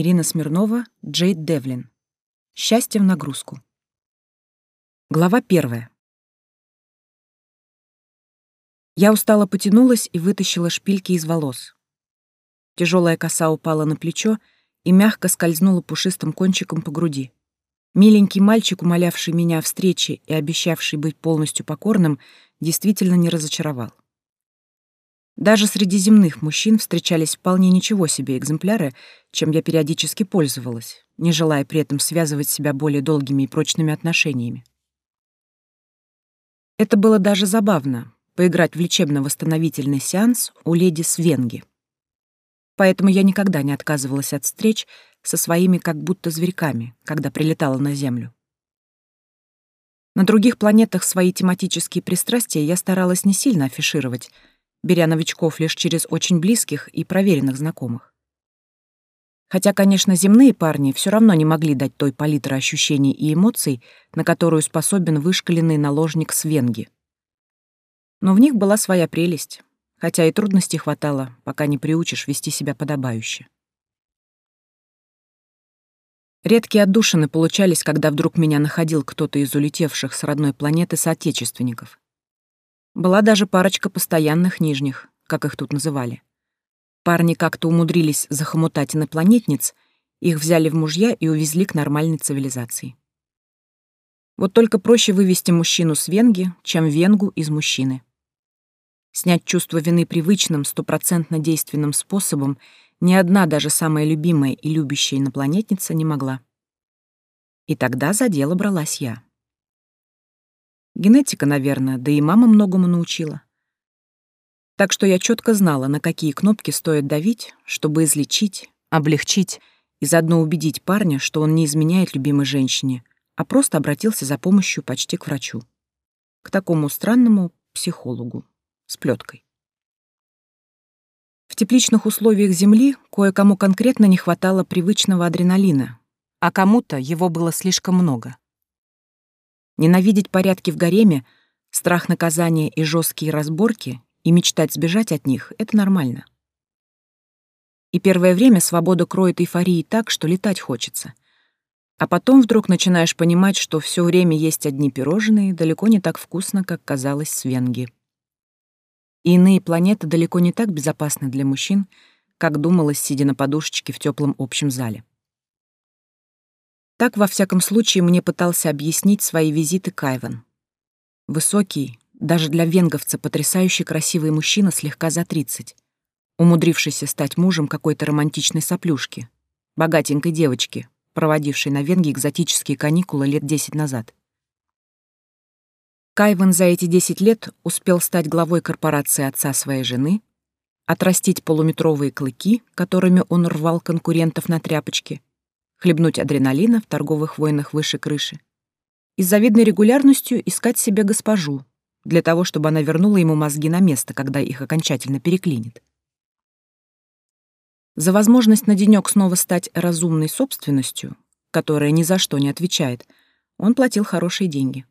Ирина Смирнова, Джейд Девлин. Счастье в нагрузку. Глава первая. Я устало потянулась и вытащила шпильки из волос. Тяжелая коса упала на плечо и мягко скользнула пушистым кончиком по груди. Миленький мальчик, умолявший меня о встрече и обещавший быть полностью покорным, действительно не разочаровал. Даже среди земных мужчин встречались вполне ничего себе экземпляры, чем я периодически пользовалась, не желая при этом связывать себя более долгими и прочными отношениями. Это было даже забавно — поиграть в лечебно-восстановительный сеанс у леди Свенги. Поэтому я никогда не отказывалась от встреч со своими как будто зверьками, когда прилетала на Землю. На других планетах свои тематические пристрастия я старалась не сильно афишировать — беря новичков лишь через очень близких и проверенных знакомых. Хотя, конечно, земные парни все равно не могли дать той палитры ощущений и эмоций, на которую способен вышкаленный наложник Свенги. Но в них была своя прелесть, хотя и трудностей хватало, пока не приучишь вести себя подобающе. Редкие отдушины получались, когда вдруг меня находил кто-то из улетевших с родной планеты соотечественников. Была даже парочка постоянных нижних, как их тут называли. Парни как-то умудрились захомутать инопланетниц, их взяли в мужья и увезли к нормальной цивилизации. Вот только проще вывести мужчину с венги, чем венгу из мужчины. Снять чувство вины привычным, стопроцентно действенным способом ни одна даже самая любимая и любящая инопланетница не могла. И тогда за дело бралась я. Генетика, наверное, да и мама многому научила. Так что я четко знала, на какие кнопки стоит давить, чтобы излечить, облегчить и заодно убедить парня, что он не изменяет любимой женщине, а просто обратился за помощью почти к врачу. К такому странному психологу с плеткой. В тепличных условиях Земли кое-кому конкретно не хватало привычного адреналина, а кому-то его было слишком много. Ненавидеть порядки в гареме, страх наказания и жесткие разборки и мечтать сбежать от них — это нормально. И первое время свобода кроет эйфории так, что летать хочется. А потом вдруг начинаешь понимать, что все время есть одни пирожные далеко не так вкусно, как казалось с Венги. И иные планеты далеко не так безопасны для мужчин, как думалось, сидя на подушечке в теплом общем зале. Так, во всяком случае, мне пытался объяснить свои визиты Кайван. Высокий, даже для венговца потрясающе красивый мужчина слегка за тридцать, умудрившийся стать мужем какой-то романтичной соплюшки, богатенькой девочки, проводившей на Венге экзотические каникулы лет десять назад. Кайван за эти десять лет успел стать главой корпорации отца своей жены, отрастить полуметровые клыки, которыми он рвал конкурентов на тряпочки, хлебнуть адреналина в торговых войнах выше крыши и с завидной регулярностью искать себе госпожу, для того, чтобы она вернула ему мозги на место, когда их окончательно переклинит. За возможность на денёк снова стать разумной собственностью, которая ни за что не отвечает, он платил хорошие деньги.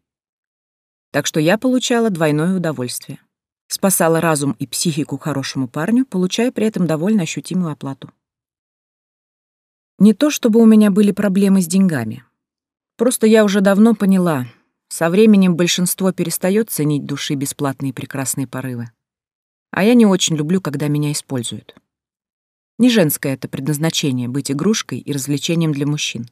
Так что я получала двойное удовольствие. Спасала разум и психику хорошему парню, получая при этом довольно ощутимую оплату. Не то чтобы у меня были проблемы с деньгами. Просто я уже давно поняла, со временем большинство перестает ценить души бесплатные прекрасные порывы. А я не очень люблю, когда меня используют. Не женское это предназначение — быть игрушкой и развлечением для мужчин.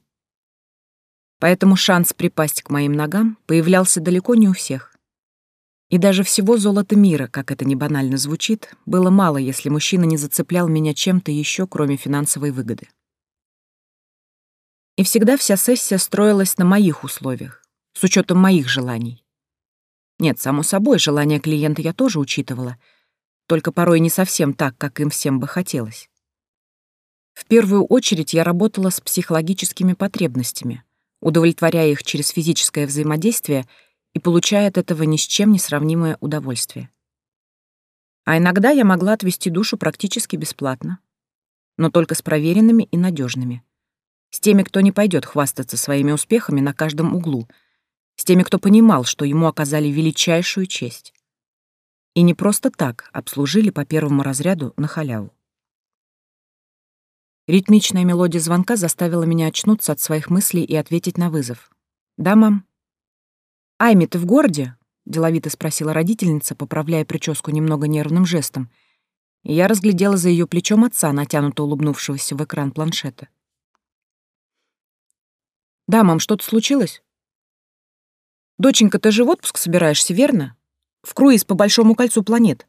Поэтому шанс припасть к моим ногам появлялся далеко не у всех. И даже всего золота мира, как это не банально звучит, было мало, если мужчина не зацеплял меня чем-то еще, кроме финансовой выгоды. И всегда вся сессия строилась на моих условиях, с учетом моих желаний. Нет, само собой, желания клиента я тоже учитывала, только порой не совсем так, как им всем бы хотелось. В первую очередь я работала с психологическими потребностями, удовлетворяя их через физическое взаимодействие и получая от этого ни с чем не сравнимое удовольствие. А иногда я могла отвести душу практически бесплатно, но только с проверенными и надежными с теми, кто не пойдет хвастаться своими успехами на каждом углу, с теми, кто понимал, что ему оказали величайшую честь. И не просто так обслужили по первому разряду на халяву. Ритмичная мелодия звонка заставила меня очнуться от своих мыслей и ответить на вызов. «Да, мам?» «Айми, ты в городе?» — деловито спросила родительница, поправляя прическу немного нервным жестом. И я разглядела за ее плечом отца, натянуто улыбнувшегося в экран планшета. «Да, мам, что-то случилось?» «Доченька, ты же в отпуск собираешься, верно? В круиз по большому кольцу планет.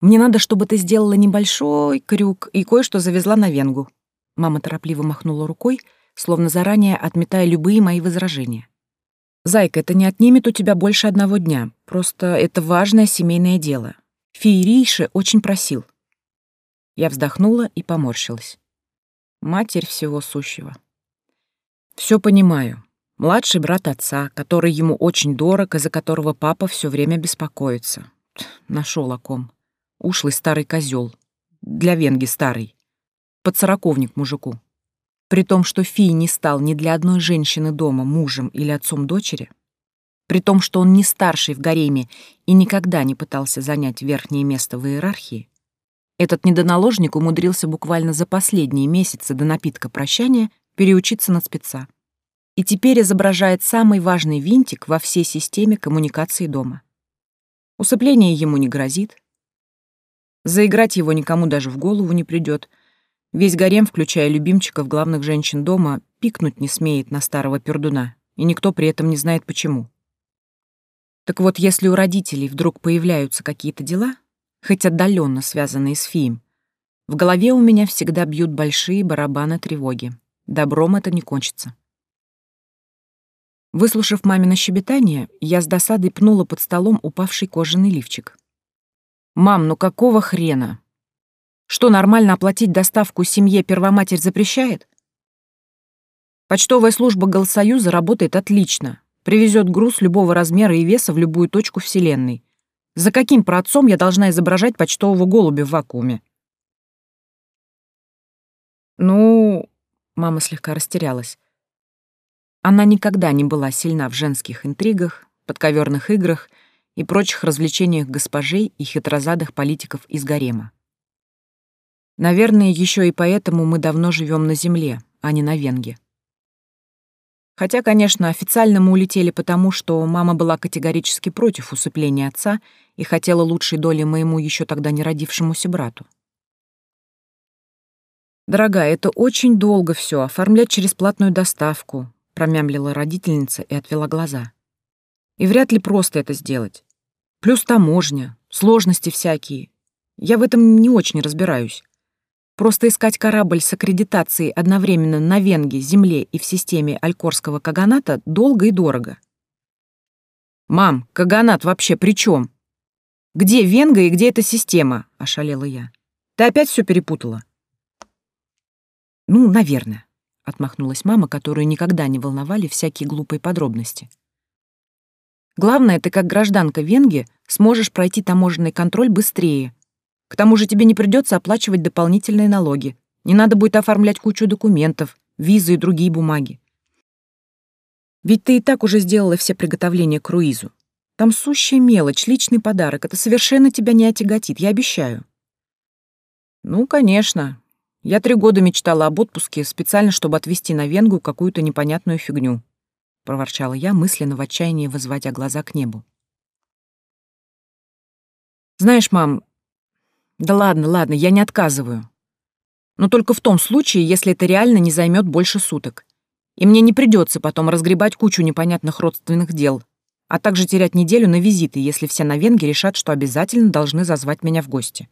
Мне надо, чтобы ты сделала небольшой крюк и кое-что завезла на Венгу». Мама торопливо махнула рукой, словно заранее отметая любые мои возражения. «Зайка, это не отнимет у тебя больше одного дня. Просто это важное семейное дело. Феерийше очень просил». Я вздохнула и поморщилась. Матерь всего сущего. Все понимаю. Младший брат отца, который ему очень дорог и за которого папа все время беспокоится. Нашел о ком. Ушлый старый козел. Для Венги старый. Подсороковник мужику. При том, что Фи не стал ни для одной женщины дома мужем или отцом дочери, при том, что он не старший в гареме и никогда не пытался занять верхнее место в иерархии, этот недоналожник умудрился буквально за последние месяцы до напитка прощания переучиться на спеца. И теперь изображает самый важный винтик во всей системе коммуникации дома. Усыпление ему не грозит. Заиграть его никому даже в голову не придет — Весь гарем, включая любимчиков главных женщин дома, пикнуть не смеет на старого пердуна, и никто при этом не знает почему. Так вот, если у родителей вдруг появляются какие-то дела, хоть отдаленно связанные с Фием, в голове у меня всегда бьют большие барабаны тревоги. Добром это не кончится. Выслушав мамино щебетание, я с досадой пнула под столом упавший кожаный лифчик. «Мам, ну какого хрена? Что, нормально оплатить доставку семье первоматерь запрещает? Почтовая служба Голсоюза работает отлично. Привезет груз любого размера и веса в любую точку Вселенной. За каким праотцом я должна изображать почтового голубя в вакууме? Ну, мама слегка растерялась. Она никогда не была сильна в женских интригах, подковерных играх и прочих развлечениях госпожей и хитрозадых политиков из гарема. Наверное, еще и поэтому мы давно живем на Земле, а не на Венге. Хотя, конечно, официально мы улетели потому, что мама была категорически против усыпления отца и хотела лучшей доли моему еще тогда не родившемуся брату. «Дорогая, это очень долго все, оформлять через платную доставку», промямлила родительница и отвела глаза. «И вряд ли просто это сделать. Плюс таможня, сложности всякие. Я в этом не очень разбираюсь. Просто искать корабль с аккредитацией одновременно на Венге, Земле и в системе Алькорского Каганата долго и дорого. «Мам, Каганат вообще при чем? Где Венга и где эта система?» — ошалела я. «Ты опять все перепутала?» «Ну, наверное», — отмахнулась мама, которую никогда не волновали всякие глупые подробности. «Главное, ты как гражданка Венги сможешь пройти таможенный контроль быстрее, к тому же тебе не придется оплачивать дополнительные налоги. Не надо будет оформлять кучу документов, визы и другие бумаги. Ведь ты и так уже сделала все приготовления к круизу. Там сущая мелочь, личный подарок. Это совершенно тебя не отяготит, я обещаю. Ну, конечно. Я три года мечтала об отпуске специально, чтобы отвезти на Венгу какую-то непонятную фигню. Проворчала я, мысленно в отчаянии возводя глаза к небу. Знаешь, мам, да ладно, ладно, я не отказываю. Но только в том случае, если это реально не займет больше суток. И мне не придется потом разгребать кучу непонятных родственных дел, а также терять неделю на визиты, если все на Венге решат, что обязательно должны зазвать меня в гости.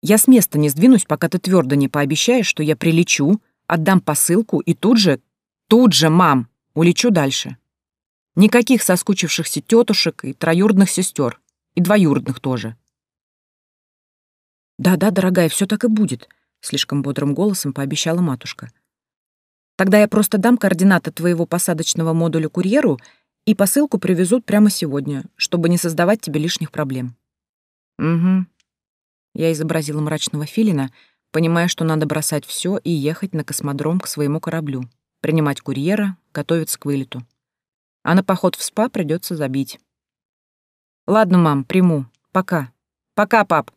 Я с места не сдвинусь, пока ты твердо не пообещаешь, что я прилечу, отдам посылку и тут же, тут же, мам, улечу дальше. Никаких соскучившихся тетушек и троюродных сестер, и двоюродных тоже. «Да-да, дорогая, все так и будет», — слишком бодрым голосом пообещала матушка. «Тогда я просто дам координаты твоего посадочного модуля курьеру, и посылку привезут прямо сегодня, чтобы не создавать тебе лишних проблем». «Угу». Я изобразила мрачного филина, понимая, что надо бросать все и ехать на космодром к своему кораблю, принимать курьера, готовиться к вылету. А на поход в СПА придется забить. «Ладно, мам, приму. Пока. Пока, пап».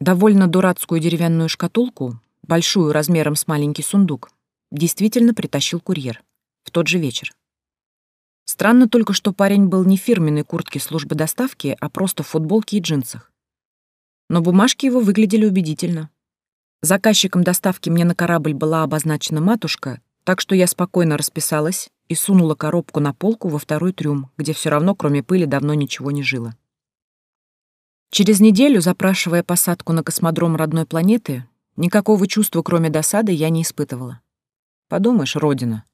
Довольно дурацкую деревянную шкатулку, большую размером с маленький сундук, действительно притащил курьер. В тот же вечер. Странно только, что парень был не в фирменной куртке службы доставки, а просто в футболке и джинсах. Но бумажки его выглядели убедительно. Заказчиком доставки мне на корабль была обозначена матушка, так что я спокойно расписалась и сунула коробку на полку во второй трюм, где все равно, кроме пыли, давно ничего не жило. Через неделю, запрашивая посадку на космодром родной планеты, никакого чувства, кроме досады, я не испытывала. Подумаешь, родина.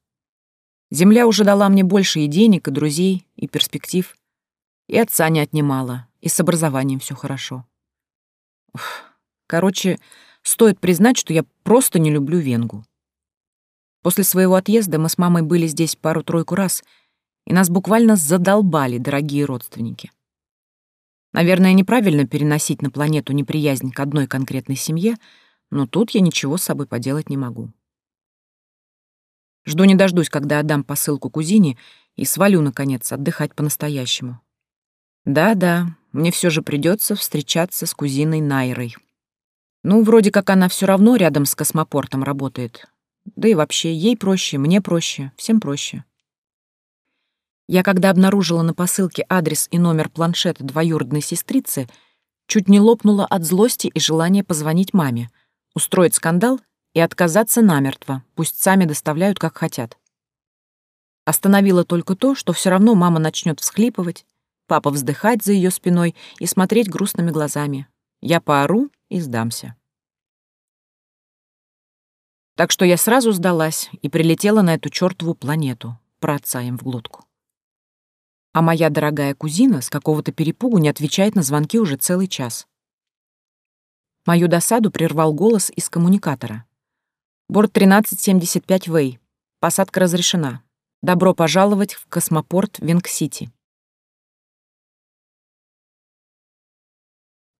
Земля уже дала мне больше и денег, и друзей, и перспектив. И отца не отнимала, и с образованием все хорошо. Короче, стоит признать, что я просто не люблю Венгу. После своего отъезда мы с мамой были здесь пару-тройку раз, и нас буквально задолбали дорогие родственники. Наверное, неправильно переносить на планету неприязнь к одной конкретной семье, но тут я ничего с собой поделать не могу. Жду не дождусь, когда отдам посылку кузине и свалю, наконец, отдыхать по-настоящему. Да-да, мне все же придется встречаться с кузиной Найрой. Ну, вроде как она все равно рядом с космопортом работает. Да и вообще, ей проще, мне проще, всем проще. Я, когда обнаружила на посылке адрес и номер планшета двоюродной сестрицы, чуть не лопнула от злости и желания позвонить маме, устроить скандал и отказаться намертво, пусть сами доставляют, как хотят. Остановило только то, что все равно мама начнет всхлипывать, папа вздыхать за ее спиной и смотреть грустными глазами. Я поору и сдамся. Так что я сразу сдалась и прилетела на эту чертову планету, про отца им в глотку. А моя дорогая кузина с какого-то перепугу не отвечает на звонки уже целый час. Мою досаду прервал голос из коммуникатора. Борт 1375 Вэй. Посадка разрешена. Добро пожаловать в космопорт Венг-Сити.